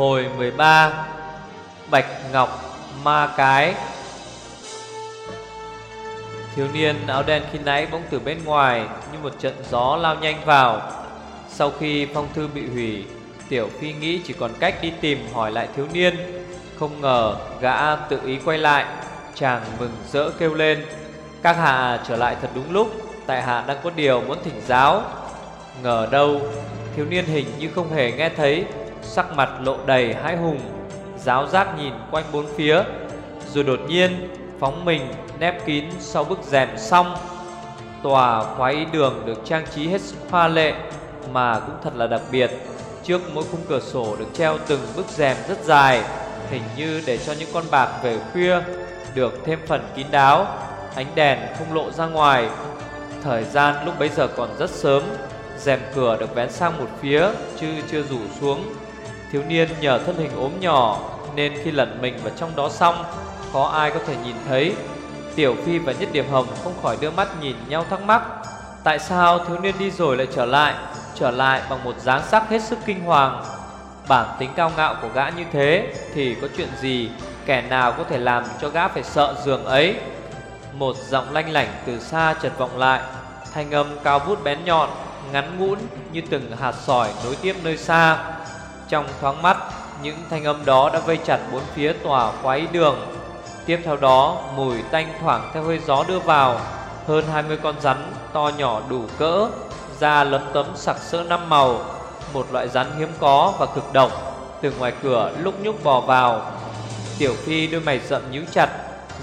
Hồi 13 Bạch Ngọc Ma Cái. Thiếu niên áo đen khi nãy bỗng từ bên ngoài Như một trận gió lao nhanh vào. Sau khi phong thư bị hủy, Tiểu Phi nghĩ chỉ còn cách đi tìm hỏi lại thiếu niên. Không ngờ gã tự ý quay lại, Chàng mừng rỡ kêu lên, Các hạ trở lại thật đúng lúc, Tại hạ đang có điều muốn thỉnh giáo. Ngờ đâu, Thiếu niên hình như không hề nghe thấy Sắc mặt lộ đầy hãi hùng, Giáo giác nhìn quanh bốn phía, Rồi đột nhiên phóng mình nép kín sau bức rèm xong. Tòa khoái đường được trang trí hết sức hoa lệ Mà cũng thật là đặc biệt. Trước mỗi khung cửa sổ được treo từng bức rèm rất dài, Hình như để cho những con bạc về khuya Được thêm phần kín đáo, Ánh đèn không lộ ra ngoài. Thời gian lúc bấy giờ còn rất sớm, rèm cửa được vén sang một phía chứ chưa rủ xuống. Thiếu niên nhờ thân hình ốm nhỏ nên khi lẩn mình vào trong đó xong, có ai có thể nhìn thấy. Tiểu Phi và Nhất Điểm Hồng không khỏi đưa mắt nhìn nhau thắc mắc, tại sao thiếu niên đi rồi lại trở lại, trở lại bằng một dáng sắc hết sức kinh hoàng. Bản tính cao ngạo của gã như thế thì có chuyện gì kẻ nào có thể làm cho gã phải sợ giường ấy. Một giọng lanh lảnh từ xa chợt vọng lại, thanh âm cao vút bén nhọn ngắn ngũn như từng hạt sỏi nối tiếp nơi xa. Trong thoáng mắt, những thanh âm đó đã vây chặt bốn phía tòa khoái đường. Tiếp theo đó, mùi tanh thoảng theo hơi gió đưa vào, hơn 20 con rắn to nhỏ đủ cỡ, da lấm tấm sặc sỡ năm màu, một loại rắn hiếm có và cực độc, từ ngoài cửa lúc nhúc bò vào. Tiểu Phi đôi mày rậm nhíu chặt,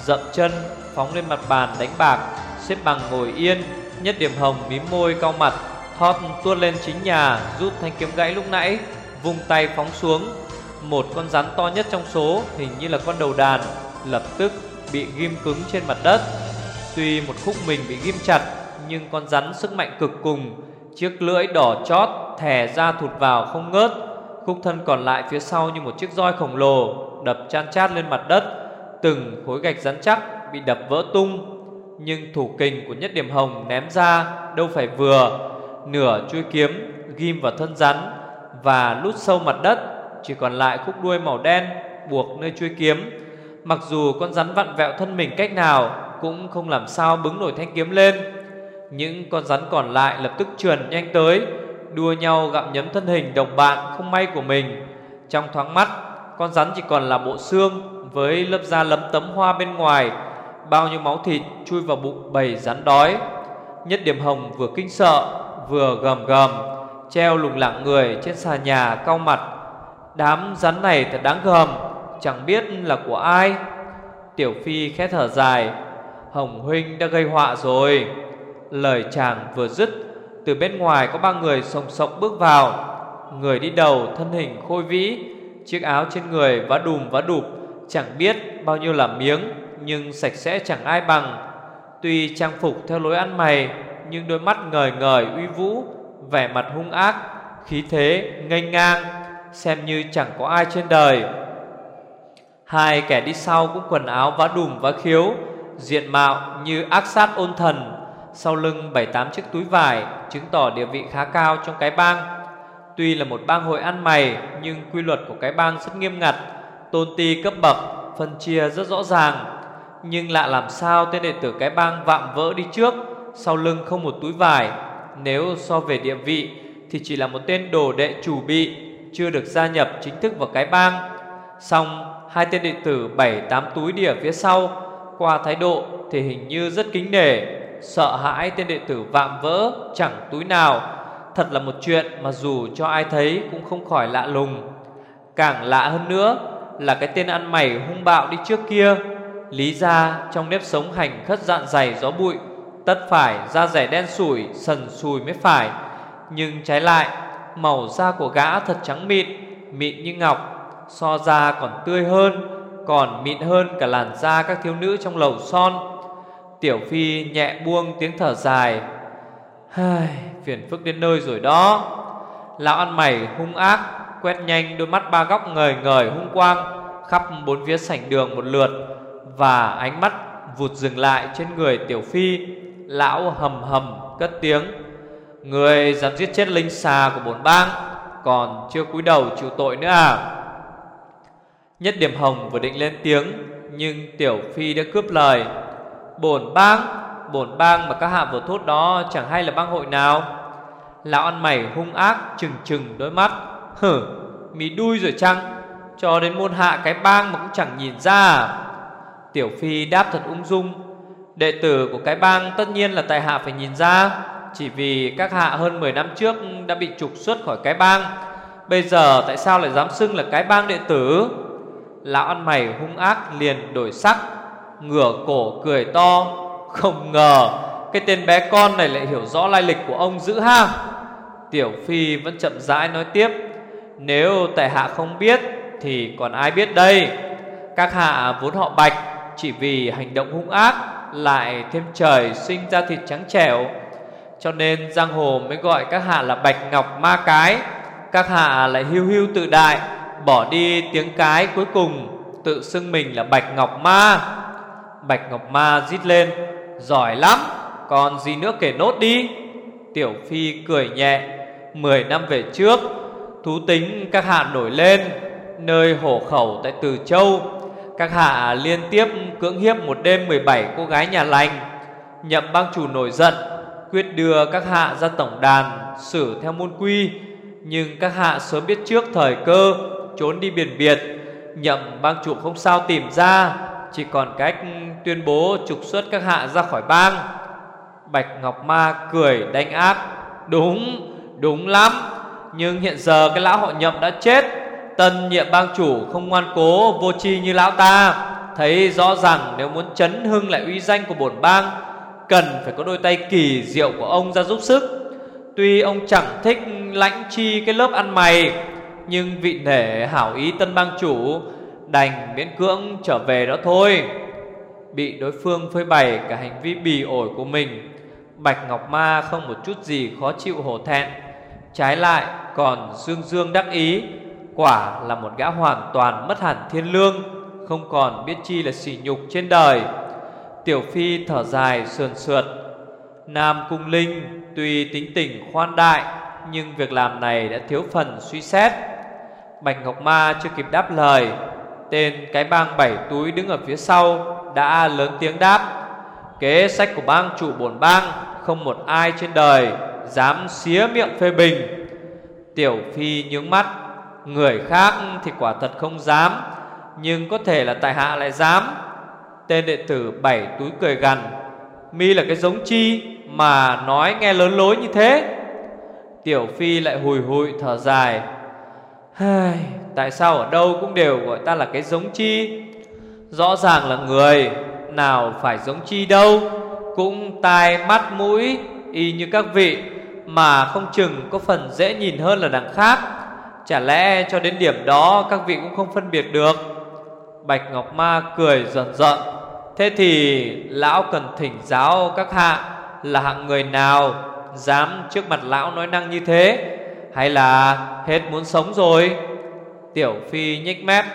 dậm chân phóng lên mặt bàn đánh bạc, xếp bằng ngồi yên, nhất điểm hồng mím môi cau mặt, Thót tuôn lên chính nhà Rút thanh kiếm gãy lúc nãy Vung tay phóng xuống. Một con rắn to nhất trong số, Hình như là con đầu đàn, Lập tức bị ghim cứng trên mặt đất. Tuy một khúc mình bị ghim chặt, Nhưng con rắn sức mạnh cực cùng. Chiếc lưỡi đỏ chót thè ra thụt vào không ngớt. Khúc thân còn lại phía sau như một chiếc roi khổng lồ, Đập chan chát lên mặt đất. Từng khối gạch rắn chắc bị đập vỡ tung. Nhưng thủ kình của nhất điểm hồng ném ra, Đâu phải vừa. Nửa chuôi kiếm ghim vào thân rắn và lút sâu mặt đất, chỉ còn lại khúc đuôi màu đen buộc nơi chuôi kiếm. Mặc dù con rắn vặn vẹo thân mình cách nào cũng không làm sao bứng nổi thanh kiếm lên. Những con rắn còn lại lập tức trườn nhanh tới, đua nhau gặm nhấm thân hình đồng bạn không may của mình. Trong thoáng mắt, con rắn chỉ còn là bộ xương với lớp da lấm tấm hoa bên ngoài, bao nhiêu máu thịt chui vào bụng bầy rắn đói. Nhất điểm hồng vừa kinh sợ vừa gầm gầm Treo lùng lặng người trên xà nhà cau mặt. Đám rắn này thật đáng gờm, Chẳng biết là của ai. Tiểu Phi khẽ thở dài. Hồng Huynh đã gây họa rồi. Lời chàng vừa dứt Từ bên ngoài có ba người sồng sộc bước vào. Người đi đầu thân hình khôi vĩ Chiếc áo trên người vá đùm vá đụp Chẳng biết bao nhiêu là miếng Nhưng sạch sẽ chẳng ai bằng. Tuy trang phục theo lối ăn mày nhưng đôi mắt ngời ngời uy vũ, vẻ mặt hung ác, khí thế nghênh ngang, xem như chẳng có ai trên đời. Hai kẻ đi sau cũng quần áo vá đùm vá khiếu, diện mạo như ác sát ôn thần, sau lưng bảy tám chiếc túi vải chứng tỏ địa vị khá cao trong cái bang. Tuy là một bang hội ăn mày nhưng quy luật của cái bang rất nghiêm ngặt, tôn ti cấp bậc, phân chia rất rõ ràng. Nhưng lạ làm sao tên đệ tử cái bang vạm vỡ đi trước sau lưng không một túi vải. Nếu so về địa vị thì chỉ là một tên đồ đệ chủ bị, chưa được gia nhập chính thức vào cái bang. Xong hai tên đệ tử bảy tám túi địa phía sau, qua thái độ thì hình như rất kính nể, sợ hãi tên đệ tử vạm vỡ chẳng túi nào. Thật là một chuyện mà dù cho ai thấy cũng không khỏi lạ lùng. Càng lạ hơn nữa là cái tên ăn mày hung bạo đi trước kia, lý ra trong nếp sống hành khất dạn dày gió bụi Tất phải da rẻ đen sủi Sần sùi mới phải. Nhưng trái lại Màu da của gã thật trắng mịn Mịn như ngọc So da còn tươi hơn Còn mịn hơn cả làn da các thiếu nữ trong lầu son. Tiểu Phi nhẹ buông tiếng thở dài. Hai, Phiền phức đến nơi rồi đó. Lão ăn mày hung ác Quét nhanh đôi mắt ba góc ngời ngời hung quang Khắp bốn phía sảnh đường một lượt Và ánh mắt vụt dừng lại trên người Tiểu Phi. Lão hầm hầm cất tiếng. Người dám giết chết linh xà của bổn bang, Còn chưa cúi đầu chịu tội nữa à? Nhất điểm hồng vừa định lên tiếng, Nhưng Tiểu Phi đã cướp lời. Bổn bang Bổn bang mà các hạ vừa thốt đó Chẳng hay là bang hội nào. Lão ăn mày hung ác, trừng trừng đôi mắt. Hử Mì đuôi rồi chăng? Cho đến môn hạ cái bang mà cũng chẳng nhìn ra à? Tiểu Phi đáp thật ung dung Đệ tử của cái bang tất nhiên là tại hạ phải nhìn ra, Chỉ vì các hạ hơn 10 năm trước đã bị trục xuất khỏi cái bang. Bây giờ tại sao lại dám xưng là cái bang đệ tử? Lão ăn mày hung ác liền đổi sắc, Ngửa cổ cười to, Không ngờ Cái tên bé con này lại hiểu rõ lai lịch của ông dữ ha. Tiểu Phi vẫn chậm rãi nói tiếp, Nếu tại hạ không biết Thì còn ai biết đây? Các hạ vốn họ bạch Chỉ vì hành động hung ác lại thêm trời sinh ra thịt trắng trẻo. Cho nên giang hồ mới gọi các hạ là bạch ngọc ma cái. Các hạ lại hiu hiu tự đại, Bỏ đi tiếng cái cuối cùng, Tự xưng mình là Bạch Ngọc Ma. Bạch Ngọc Ma rít lên, Giỏi lắm, Còn gì nữa kể nốt đi. Tiểu Phi cười nhẹ, Mười năm về trước, Thú tính các hạ nổi lên, Nơi hổ khẩu tại Từ Châu các hạ liên tiếp cưỡng hiếp một đêm 17 cô gái nhà lành Nhậm bang chủ nổi giận Quyết đưa các hạ ra tổng đàn Xử theo môn quy. Nhưng các hạ sớm biết trước thời cơ trốn đi biển biệt Nhậm bang chủ không sao tìm ra Chỉ còn cách tuyên bố trục xuất các hạ ra khỏi bang. Bạch Ngọc Ma cười đánh ác Đúng, đúng lắm Nhưng hiện giờ cái lão họ nhậm đã chết Tân nhiệm bang chủ không ngoan cố, vô tri như lão ta, Thấy rõ ràng nếu muốn chấn hưng lại uy danh của bổn bang, Cần phải có đôi tay kỳ diệu của ông ra giúp sức. Tuy ông chẳng thích lãnh chi cái lớp ăn mày, nhưng vị nể hảo ý tân bang chủ Đành miễn cưỡng trở về đó thôi. Bị đối phương phơi bày cả hành vi bì ổi của mình, Bạch Ngọc Ma không một chút gì khó chịu hổ thẹn. Trái lại, còn dương dương đắc ý Quả là một gã hoàn toàn mất hẳn thiên lương, Không còn biết chi là sỉ nhục trên đời. Tiểu Phi thở dài sườn sượt. Nam Cung Linh tuy tính tình khoan đại, Nhưng việc làm này đã thiếu phần suy xét. Bạch Ngọc Ma chưa kịp đáp lời, Tên cái bang bảy túi đứng ở phía sau Đã lớn tiếng đáp, Kế sách của bang chủ bổn bang, Không một ai trên đời Dám xía miệng phê bình. Tiểu Phi nhướng mắt Người khác thì quả thật không dám, Nhưng có thể là tại hạ lại dám. Tên đệ tử bảy túi cười gằn, Mi là cái giống chi Mà nói nghe lớn lối như thế? Tiểu Phi lại hùi hụi thở dài Tại sao ở đâu cũng đều gọi ta là cái giống chi? Rõ ràng là người, Nào phải giống chi đâu, Cũng tai mắt mũi, Y như các vị, Mà không chừng có phần dễ nhìn hơn là đằng khác. Chả lẽ cho đến điểm đó Các vị cũng không phân biệt được? Bạch Ngọc Ma cười giận giận. Thế thì lão cần thỉnh giáo các hạ Là hạng người nào Dám trước mặt lão nói năng như thế? Hay là hết muốn sống rồi? Tiểu Phi nhếch mép.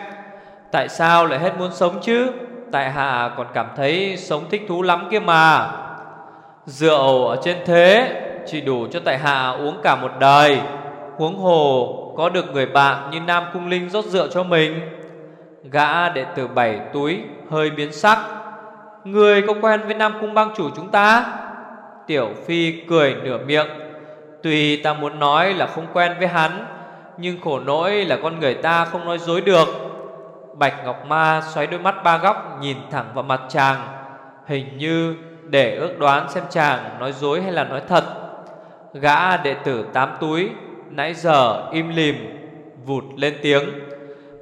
Tại sao lại hết muốn sống chứ? Tại hạ còn cảm thấy sống thích thú lắm kia mà. Rượu ở trên thế Chỉ đủ cho tại hạ uống cả một đời. Huống hồ có được người bạn như Nam Cung Linh rót rượu cho mình? Gã đệ tử bảy túi, hơi biến sắc. Người có quen với Nam Cung bang chủ chúng ta? Tiểu Phi cười nửa miệng. Tuy ta muốn nói là không quen với hắn, Nhưng khổ nỗi là con người ta không nói dối được. Bạch Ngọc Ma xoáy đôi mắt ba góc Nhìn thẳng vào mặt chàng. Hình như để ước đoán xem chàng nói dối hay là nói thật. Gã đệ tử tám túi Nãy giờ im lìm, Vụt lên tiếng.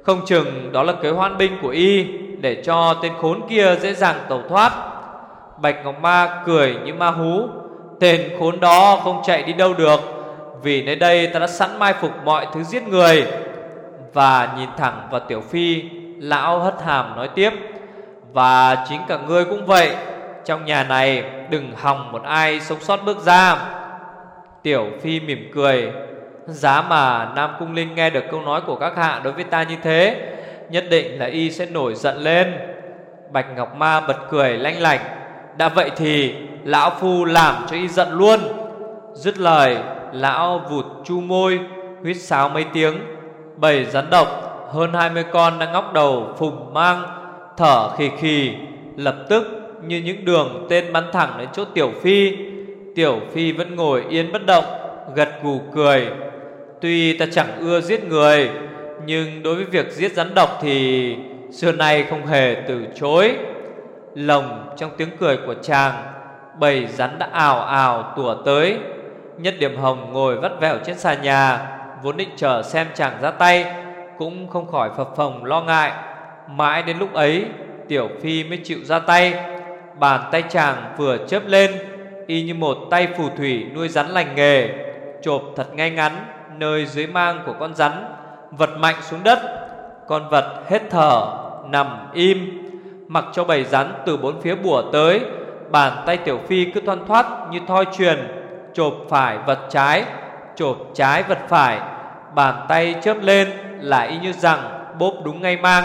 Không chừng đó là kế hoan binh của y Để cho tên khốn kia dễ dàng tẩu thoát. Bạch Ngọc Ma cười như ma hú. Tên khốn đó không chạy đi đâu được, Vì nơi đây ta đã sẵn mai phục mọi thứ giết người. Và nhìn thẳng vào Tiểu Phi, Lão hất hàm nói tiếp. Và chính cả ngươi cũng vậy, Trong nhà này đừng hòng một ai sống sót bước ra. Tiểu Phi mỉm cười. Giá mà Nam Cung Linh nghe được câu nói của các hạ đối với ta như thế, Nhất định là y sẽ nổi giận lên. Bạch Ngọc Ma bật cười lanh lảnh. Đã vậy thì Lão Phu làm cho y giận luôn. Dứt lời, Lão vụt chu môi, Huyết sáo mấy tiếng. Bầy rắn độc, hơn 20 con đang ngóc đầu phùng mang, Thở khì khì. Lập tức, như những đường tên bắn thẳng đến chỗ Tiểu Phi Tiểu Phi vẫn ngồi yên bất động. Gật gù cười. Tuy ta chẳng ưa giết người, Nhưng đối với việc giết rắn độc thì Xưa nay không hề từ chối. Lồng trong tiếng cười của chàng, Bầy rắn đã ào ào tùa tới. Nhất điểm hồng ngồi vắt vẻo trên xà nhà, Vốn định chờ xem chàng ra tay, Cũng không khỏi phập phồng lo ngại. Mãi đến lúc ấy, Tiểu Phi mới chịu ra tay. Bàn tay chàng vừa chớp lên, Y như một tay phù thủy nuôi rắn lành nghề. Chộp thật ngay ngắn Nơi dưới mang của con rắn, Vật mạnh xuống đất. Con vật hết thở, Nằm im, Mặc cho bầy rắn từ bốn phía bùa tới. Bàn tay Tiểu Phi cứ thoăn thoắt như thoi truyền, Chộp phải vật trái, Chộp trái vật phải. Bàn tay chớp lên là y như rằng Bốp đúng ngay mang.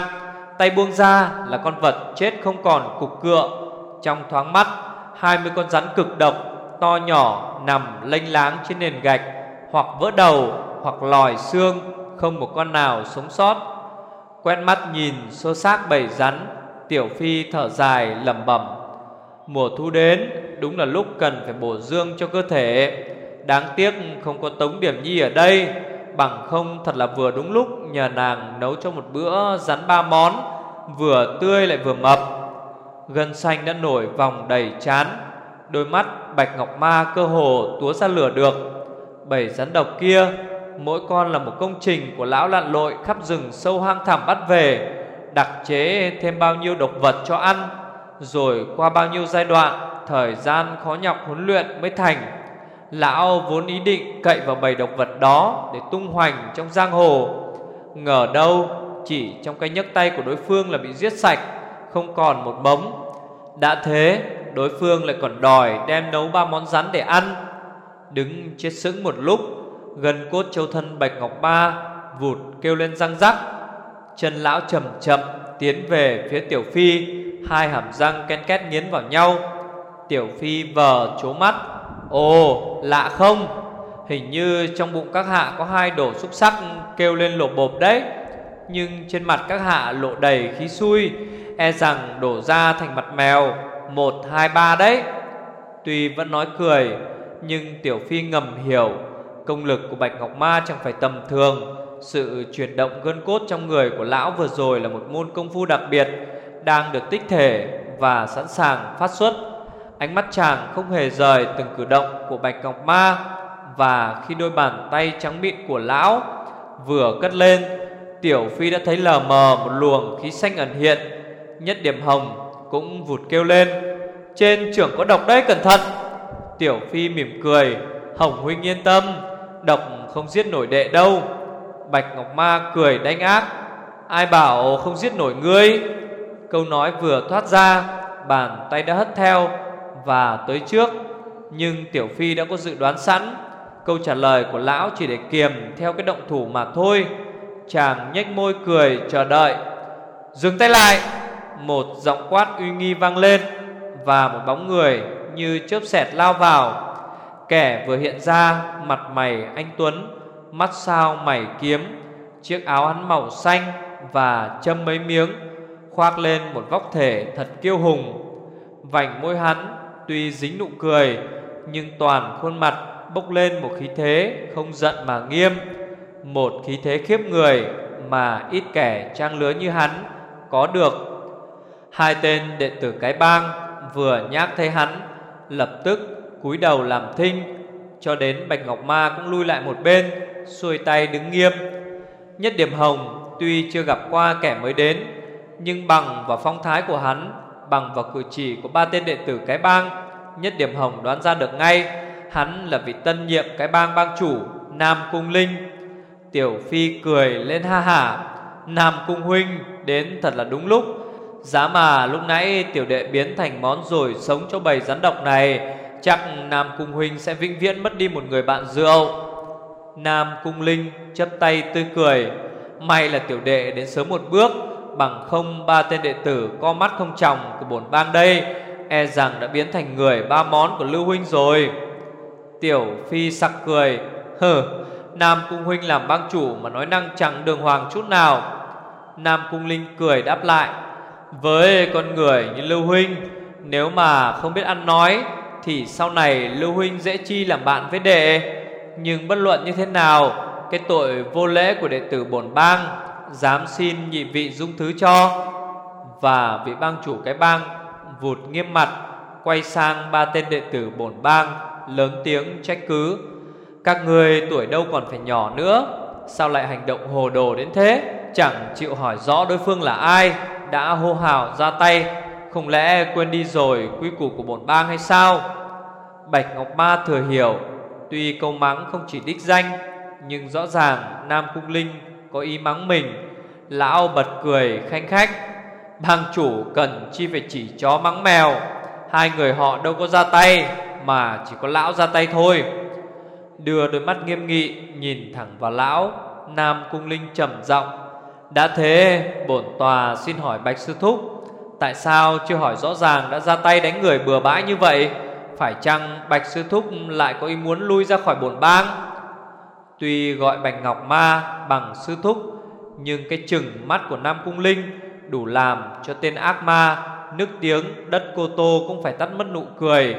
Tay buông ra là con vật chết không còn cục cựa. Trong thoáng mắt, hai mươi con rắn cực độc To nhỏ nằm lênh láng trên nền gạch, Hoặc vỡ đầu, hoặc lòi xương, Không một con nào sống sót. Quen mắt nhìn sơ xác bầy rắn, Tiểu Phi thở dài lẩm bẩm. Mùa thu đến, Đúng là lúc cần phải bổ dương cho cơ thể. Đáng tiếc không có Tống Điểm Nhi ở đây, Bằng không thật là vừa đúng lúc Nhờ nàng nấu cho một bữa rắn ba món, Vừa tươi lại vừa mập. Gân xanh đã nổi vòng đầy chán. Đôi mắt Bạch Ngọc Ma cơ hồ túa ra lửa được. Bảy rắn độc kia, Mỗi con là một công trình của lão lặn lội Khắp rừng sâu hang thẳm bắt về, Đặc chế thêm bao nhiêu độc vật cho ăn, Rồi qua bao nhiêu giai đoạn, Thời gian khó nhọc huấn luyện mới thành. Lão vốn ý định cậy vào bầy độc vật đó Để tung hoành trong giang hồ. Ngờ đâu, Chỉ trong cái nhấc tay của đối phương là bị giết sạch, Không còn một bóng. Đã thế Đối phương lại còn đòi đem nấu ba món rắn để ăn. Đứng chết sững một lúc, Gần cốt châu thân Bạch Ngọc Ba Vụt kêu lên răng rắc. Chân lão chậm chậm Tiến về phía Tiểu Phi, Hai hàm răng ken két nghiến vào nhau. Tiểu Phi vờ chố mắt. Ồ, lạ không? Hình như trong bụng các hạ có hai đổ xúc sắc kêu lên lộ bộp đấy. Nhưng trên mặt các hạ lộ đầy khí xui E rằng đổ ra thành mặt mèo. Một, hai, ba đấy. Tuy vẫn nói cười Nhưng Tiểu Phi ngầm hiểu Công lực của Bạch Ngọc Ma chẳng phải tầm thường. Sự chuyển động gân cốt trong người của lão vừa rồi là một môn công phu đặc biệt Đang được tích thể và sẵn sàng phát xuất. Ánh mắt chàng không hề rời từng cử động của Bạch Ngọc Ma Và khi đôi bàn tay trắng mịn của lão vừa cất lên Tiểu Phi đã thấy lờ mờ một luồng khí xanh ẩn hiện Nhất điểm hồng cũng vụt kêu lên. Trên trưởng có độc đấy, cẩn thận. Tiểu Phi mỉm cười. Hồng huynh yên tâm Độc không giết nổi đệ đâu. Bạch Ngọc Ma cười đánh ác. Ai bảo không giết nổi ngươi? Câu nói vừa thoát ra, Bàn tay đã hất theo và tới trước. Nhưng Tiểu Phi đã có dự đoán sẵn. Câu trả lời của lão chỉ để kiềm theo cái động thủ mà thôi. Chàng nhếch môi cười chờ đợi. Dừng tay lại. Một giọng quát uy nghi vang lên Và một bóng người như chớp xẹt lao vào. Kẻ vừa hiện ra, mặt mày anh Tuấn, Mắt sao mày kiếm, Chiếc áo hắn màu xanh Và châm mấy miếng, Khoác lên một vóc thể thật kiêu hùng. Vành môi hắn Tuy dính nụ cười, Nhưng toàn khuôn mặt bốc lên một khí thế Không giận mà nghiêm, Một khí thế khiếp người Mà ít kẻ trang lứa như hắn Có được. Hai tên đệ tử cái bang Vừa nhắc thấy hắn Lập tức cúi đầu làm thinh Cho đến Bạch Ngọc Ma cũng lui lại một bên Xuôi tay đứng nghiêm Nhất điểm hồng Tuy chưa gặp qua kẻ mới đến Nhưng bằng và phong thái của hắn bằng vào cử chỉ của ba tên đệ tử cái bang, Nhất Điểm Hồng đoán ra được ngay hắn là vị tân nhiệm cái bang bang chủ Nam Cung Linh. Tiểu Phi cười lên ha hả, Nam Cung huynh đến thật là đúng lúc. Giá mà lúc nãy tiểu đệ biến thành món rồi sống cho bầy rắn độc này, chắc Nam Cung huynh sẽ vĩnh viễn mất đi một người bạn rượu. Nam Cung Linh chấp tay tươi cười, may là tiểu đệ đến sớm một bước Bằng không ba tên đệ tử co mắt không chồng của bổn bang đây E rằng đã biến thành người ba món của Lưu Huynh rồi. Tiểu Phi sặc cười. Hừ Nam Cung Huynh làm bang chủ mà nói năng chẳng đường hoàng chút nào. Nam Cung Linh cười đáp lại. Với con người như Lưu Huynh. Nếu mà không biết ăn nói, Thì sau này Lưu Huynh dễ chi làm bạn với đệ. Nhưng bất luận như thế nào, Cái tội vô lễ của đệ tử bổn bang Dám xin nhị vị dung thứ cho. Và vị bang chủ cái bang Vụt nghiêm mặt, Quay sang ba tên đệ tử bổn bang Lớn tiếng trách cứ. Các người tuổi đâu còn phải nhỏ nữa, Sao lại hành động hồ đồ đến thế? Chẳng chịu hỏi rõ đối phương là ai. Đã hô hào ra tay. Không lẽ quên đi rồi quy củ của bổn bang hay sao? Bạch Ngọc Ma thừa hiểu, Tuy câu mắng không chỉ đích danh, Nhưng rõ ràng Nam Cung Linh có ý mắng mình. Lão bật cười khanh khách, Bang chủ cần chi phải chỉ chó mắng mèo. Hai người họ đâu có ra tay, Mà chỉ có lão ra tay thôi. Đưa đôi mắt nghiêm nghị Nhìn thẳng vào lão, Nam Cung Linh trầm giọng đã thế, bổn tòa xin hỏi Bạch Sư Thúc, Tại sao chưa hỏi rõ ràng Đã ra tay đánh người bừa bãi như vậy? Phải chăng Bạch Sư Thúc Lại có ý muốn lui ra khỏi bổn bang? Tuy gọi Bạch Ngọc Ma Bằng Sư Thúc, Nhưng cái chừng mắt của Nam Cung Linh Đủ làm cho tên ác ma Nước tiếng đất cô tô Cũng phải tắt mất nụ cười.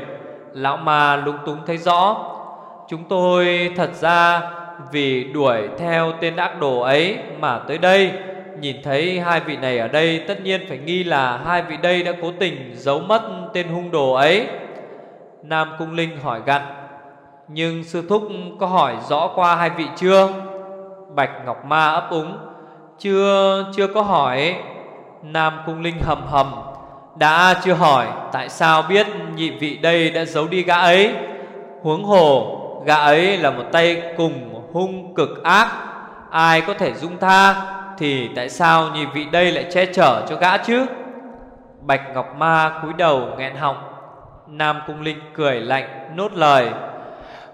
Lão ma lúng túng thấy rõ, Chúng tôi thật ra vì đuổi theo tên ác đồ ấy mà tới đây. Nhìn thấy hai vị này ở đây Tất nhiên phải nghi là hai vị đây đã cố tình giấu mất tên hung đồ ấy. Nam Cung Linh hỏi gặn Nhưng sư thúc có hỏi rõ qua hai vị chưa? Bạch Ngọc Ma ấp úng Chưa, chưa có hỏi. Nam Cung Linh hầm hầm Đã chưa hỏi Tại sao biết nhị vị đây đã giấu đi gã ấy? Huống hồ Gã ấy là một tay cùng hung cực ác, Ai có thể dung tha Thì tại sao nhị vị đây lại che chở cho gã chứ? Bạch Ngọc Ma cúi đầu nghẹn họng, Nam Cung Linh cười lạnh nốt lời.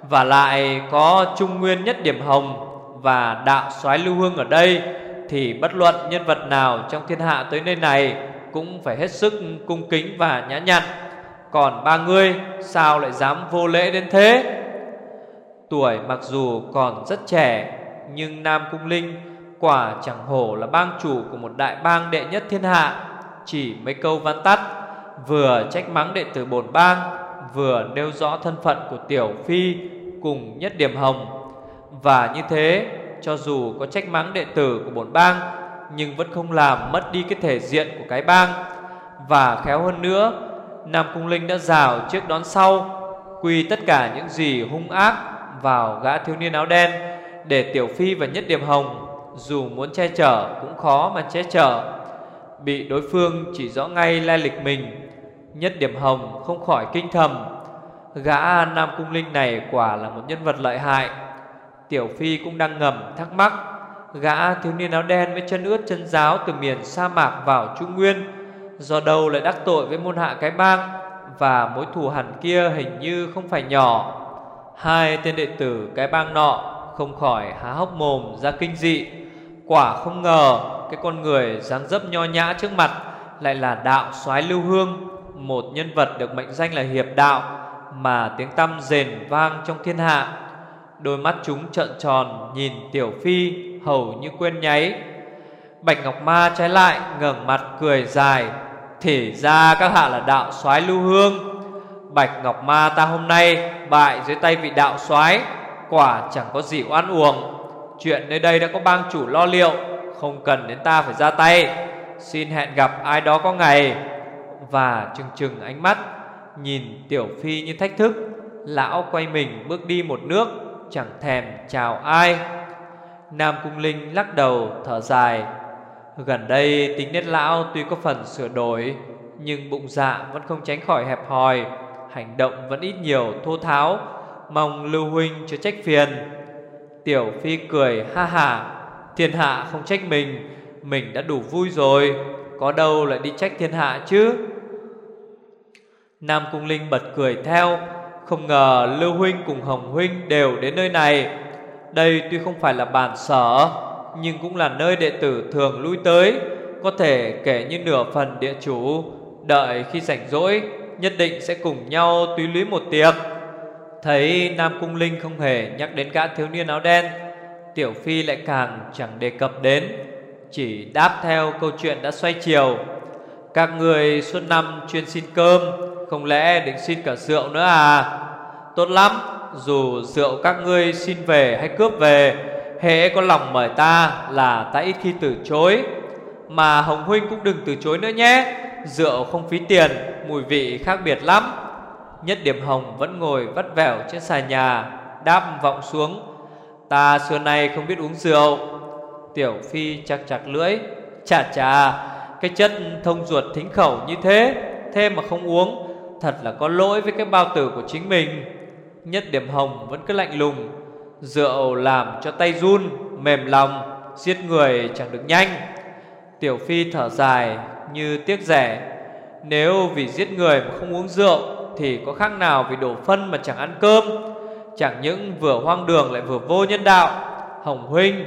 Và lại có Trung Nguyên nhất điểm hồng Và đạo soái lưu hương ở đây, Thì bất luận nhân vật nào trong thiên hạ tới nơi này Cũng phải hết sức cung kính và nhã nhặn. Còn ba ngươi, sao lại dám vô lễ đến thế? Tuổi mặc dù còn rất trẻ, Nhưng Nam Cung Linh Quả chẳng hổ là bang chủ của một đại bang đệ nhất thiên hạ. Chỉ mấy câu văn tắt, Vừa trách mắng đệ tử bổn bang, Vừa nêu rõ thân phận của Tiểu Phi Cùng nhất điểm hồng. Và như thế, Cho dù có trách mắng đệ tử của bổn bang, Nhưng vẫn không làm mất đi cái thể diện của cái bang. Và khéo hơn nữa, Nam Cung Linh đã rào trước đón sau, Quy tất cả những gì hung ác vào gã thiếu niên áo đen để Tiểu Phi và Nhất Điểm Hồng dù muốn che chở cũng khó mà che chở. Bị đối phương chỉ rõ ngay lai lịch mình, Nhất Điểm Hồng không khỏi kinh thầm. Gã Nam Cung Linh này quả là một nhân vật lợi hại. Tiểu Phi cũng đang ngầm thắc mắc, gã thiếu niên áo đen với chân ướt chân giáo từ miền sa mạc vào Trung Nguyên, do đâu lại đắc tội với môn hạ cái bang và mối thù hằn kia hình như không phải nhỏ. Hai tên đệ tử cái bang nọ Không khỏi há hốc mồm ra kinh dị. Quả không ngờ, Cái con người dáng dấp nho nhã trước mặt Lại là đạo soái lưu hương, Một nhân vật được mệnh danh là hiệp đạo, Mà tiếng tăm rền vang trong thiên hạ. Đôi mắt chúng trợn tròn Nhìn Tiểu Phi hầu như quên nháy. Bạch Ngọc Ma trái lại ngẩng mặt cười dài, Thì ra các hạ là đạo soái lưu hương. Bạch Ngọc Ma ta hôm nay bại dưới tay vị đạo soái quả chẳng có gì oan uổng. Chuyện nơi đây đã có bang chủ lo liệu, không cần đến ta phải ra tay. Xin hẹn gặp ai đó có ngày. Và chừng chừng ánh mắt nhìn Tiểu Phi như thách thức, lão quay mình bước đi một nước, chẳng thèm chào ai. Nam Cung Linh lắc đầu thở dài. Gần đây tính nết lão tuy có phần sửa đổi, nhưng bụng dạ vẫn không tránh khỏi hẹp hòi Hành động vẫn ít nhiều thô tháo, Mong Lưu Huynh chưa trách phiền. Tiểu Phi cười, ha ha, Thiên hạ không trách mình Mình đã đủ vui rồi, Có đâu lại đi trách thiên hạ chứ? Nam Cung Linh bật cười theo, Không ngờ Lưu Huynh cùng Hồng Huynh đều đến nơi này. Đây tuy không phải là bản sở, Nhưng cũng là nơi đệ tử thường lui tới, Có thể kể như nửa phần địa chủ, Đợi khi rảnh rỗi Nhất định sẽ cùng nhau túy lũy một tiệc. Thấy Nam Cung Linh không hề nhắc đến gã thiếu niên áo đen, Tiểu Phi lại càng chẳng đề cập đến, Chỉ đáp theo câu chuyện đã xoay chiều. Các người suốt năm chuyên xin cơm, Không lẽ định xin cả rượu nữa à? Tốt lắm, Dù rượu các ngươi xin về hay cướp về, Hễ có lòng mời ta là ta ít khi từ chối, Mà Hồng Huynh cũng đừng từ chối nữa nhé. Rượu không phí tiền, Mùi vị khác biệt lắm. Nhất điểm hồng vẫn ngồi vắt vẻo trên xà nhà, Đáp vọng xuống. Ta xưa nay không biết uống rượu. Tiểu Phi chặt chặt lưỡi. Chà chà, Cái chất thông ruột thính khẩu như thế thêm mà không uống, Thật là có lỗi với cái bao tử của chính mình. Nhất điểm hồng vẫn cứ lạnh lùng. Rượu làm cho tay run, Mềm lòng, Giết người chẳng được nhanh. Tiểu Phi thở dài như tiếc rẻ. Nếu vì giết người mà không uống rượu, Thì có khác nào vì đổ phân mà chẳng ăn cơm? Chẳng những vừa hoang đường lại vừa vô nhân đạo. Hồng Huynh,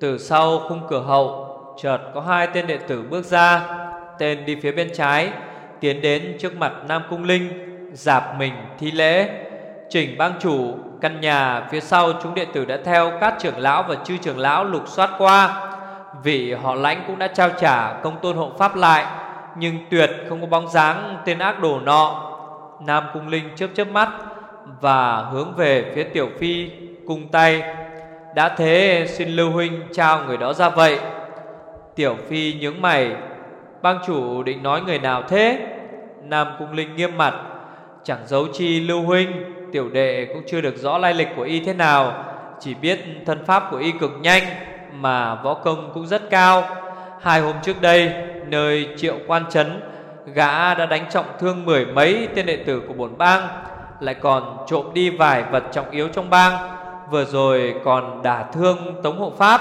Từ sau khung cửa hậu, Chợt có hai tên đệ tử bước ra, Tên đi phía bên trái, Tiến đến trước mặt Nam Cung Linh Dạp mình thi lễ. Chỉnh bang chủ, Căn nhà phía sau chúng đệ tử đã theo Các trưởng lão và chư trưởng lão lục soát qua. Vị họ lãnh cũng đã trao trả công tôn hộ pháp lại, Nhưng tuyệt không có bóng dáng tên ác đồ nọ. Nam Cung Linh chớp chớp mắt Và hướng về phía Tiểu Phi cung tay. Đã thế, xin Lưu Huynh trao người đó ra vậy. Tiểu Phi nhướng mày. Bang chủ định nói người nào thế? Nam Cung Linh nghiêm mặt. Chẳng giấu chi Lưu Huynh, Tiểu đệ cũng chưa được rõ lai lịch của y thế nào, Chỉ biết thân pháp của y cực nhanh. Mà võ công cũng rất cao. Hai hôm trước đây, Nơi triệu quan trấn, Gã đã đánh trọng thương mười mấy tên đệ tử của bổn bang, Lại còn trộm đi vài vật trọng yếu trong bang, Vừa rồi còn đả thương tống hộ pháp,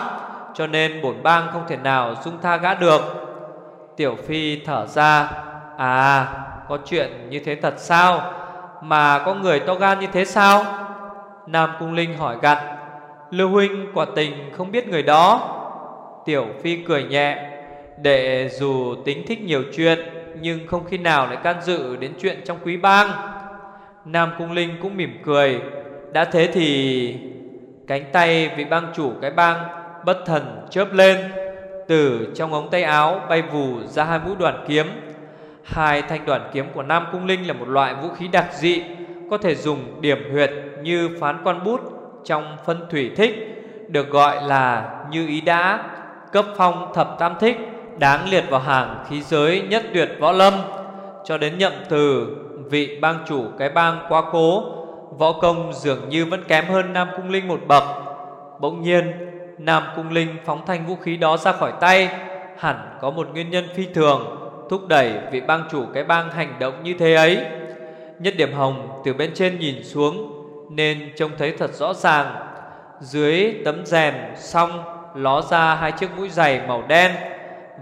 Cho nên bổn bang không thể nào dung tha gã được. Tiểu Phi thở ra À có chuyện như thế thật sao? Mà có người to gan như thế sao? Nam Cung Linh hỏi gặn Lưu Huynh quả tình không biết người đó. Tiểu Phi cười nhẹ Đệ dù tính thích nhiều chuyện, Nhưng không khi nào lại can dự đến chuyện trong quý bang. Nam Cung Linh cũng mỉm cười, Đã thế thì Cánh tay vị bang chủ cái bang Bất thần chớp lên, Từ trong ống tay áo bay vù ra hai mũi đoàn kiếm. Hai thanh đoàn kiếm của Nam Cung Linh là một loại vũ khí đặc dị, Có thể dùng điểm huyệt như phán quan bút trong phân thủy thích, Được gọi là như ý đã Cấp phong thập tam thích, Đáng liệt vào hàng khí giới nhất tuyệt võ lâm, Cho đến nhậm từ Vị bang chủ cái bang quá cố, Võ công dường như vẫn kém hơn Nam Cung Linh một bậc. Bỗng nhiên, Nam Cung Linh phóng thanh vũ khí đó ra khỏi tay, Hẳn có một nguyên nhân phi thường, Thúc đẩy vị bang chủ cái bang hành động như thế ấy. Nhất điểm hồng từ bên trên nhìn xuống nên trông thấy thật rõ ràng. Dưới tấm rèm xong, Ló ra hai chiếc mũi giày màu đen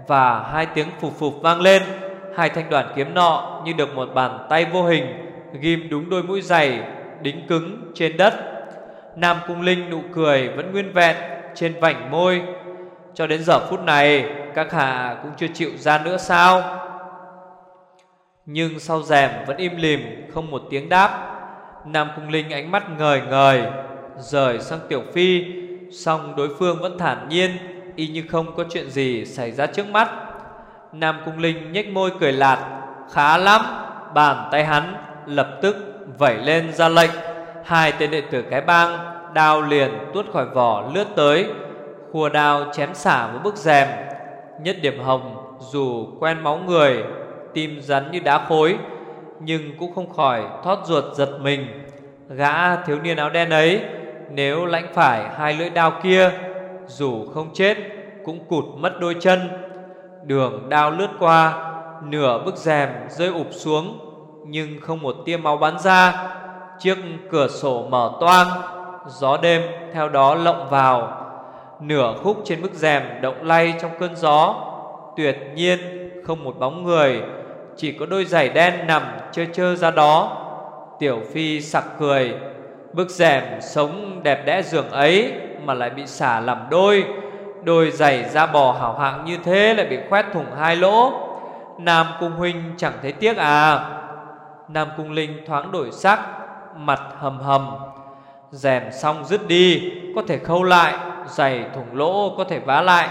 Và hai tiếng phục phục vang lên. Hai thanh đoàn kiếm nọ như được một bàn tay vô hình, Ghim đúng đôi mũi giày đính cứng trên đất. Nam Cung Linh nụ cười vẫn nguyên vẹn trên vảnh môi. Cho đến giờ phút này, Các hạ cũng chưa chịu ra nữa sao? Nhưng sau rèm vẫn im lìm, Không một tiếng đáp. Nam Cung Linh ánh mắt ngời ngời, Rời sang Tiểu Phi. Xong đối phương vẫn thản nhiên, Y như không có chuyện gì xảy ra trước mắt. Nam Cung Linh nhếch môi cười lạt, Khá lắm, Bàn tay hắn lập tức vẩy lên ra lệnh. Hai tên đệ tử cái bang Đao liền tuốt khỏi vỏ lướt tới, Khua đao chém xả với bức rèm. Nhất điểm hồng Dù quen máu người, Tim rắn như đá khối nhưng cũng không khỏi thoát ruột giật mình. Gã thiếu niên áo đen ấy, Nếu lãnh phải hai lưỡi đao kia, Dù không chết, Cũng cụt mất đôi chân. Đường đao lướt qua, Nửa bức rèm rơi ụp xuống, Nhưng không một tia máu bắn ra. Chiếc cửa sổ mở toang, Gió đêm theo đó lộng vào. Nửa khúc trên bức rèm động lay trong cơn gió, Tuyệt nhiên không một bóng người. Chỉ có đôi giày đen nằm chơi chơi ra đó. Tiểu Phi sặc cười. Bức rèm sống đẹp đẽ giường ấy Mà lại bị xả làm đôi. Đôi giày da bò hảo hạng như thế Lại bị khoét thủng hai lỗ. Nam Cung Huynh chẳng thấy tiếc à? Nam Cung Linh thoáng đổi sắc, Mặt hầm hầm. Rèm xong dứt đi, Có thể khâu lại, Giày thủng lỗ có thể vá lại.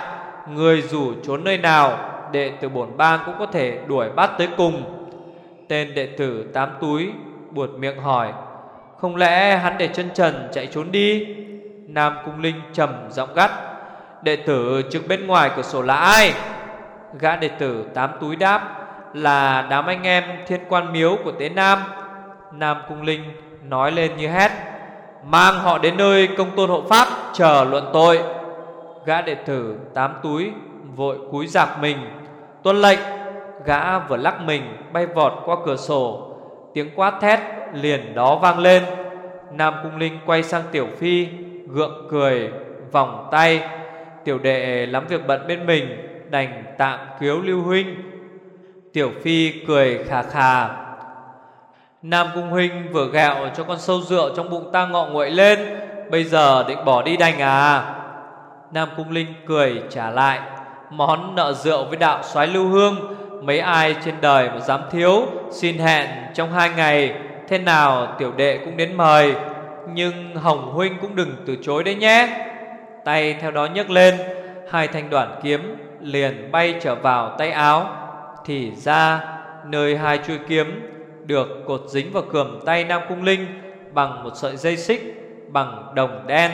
Người rủ trốn nơi nào Đệ tử bổn bang cũng có thể đuổi bắt tới cùng. Tên đệ tử tám túi buột miệng hỏi, Không lẽ hắn để chân trần chạy trốn đi? Nam Cung Linh trầm giọng gắt, Đệ tử trực bên ngoài cửa sổ là ai? Gã đệ tử tám túi đáp, Là đám anh em thiên quan miếu của Tế Nam. Nam Cung Linh nói lên như hét, Mang họ đến nơi công tôn hộ pháp Chờ luận tội. Gã đệ tử tám túi Vội cúi giặc mình Tuân lệnh, Gã vừa lắc mình bay vọt qua cửa sổ. Tiếng quát thét liền đó vang lên. Nam Cung Linh quay sang Tiểu Phi, Gượng cười, Vòng tay. Tiểu đệ lắm việc bận bên mình, Đành tạm cứu Lưu Huynh. Tiểu Phi cười khà khà. Nam Cung Huynh vừa gẹo cho con sâu rượu trong bụng ta ngọ nguậy lên. Bây giờ định bỏ đi đành à? Nam Cung Linh cười trả lại. Món nợ rượu với đạo soái lưu hương. Mấy ai trên đời mà dám thiếu, Xin hẹn trong hai ngày. Thế nào tiểu đệ cũng đến mời, Nhưng Hồng Huynh cũng đừng từ chối đấy nhé. Tay theo đó nhấc lên, Hai thanh đoạn kiếm liền bay trở vào tay áo. Thì ra, nơi hai chuôi kiếm Được cột dính vào cườm tay Nam Cung Linh Bằng một sợi dây xích, bằng đồng đen.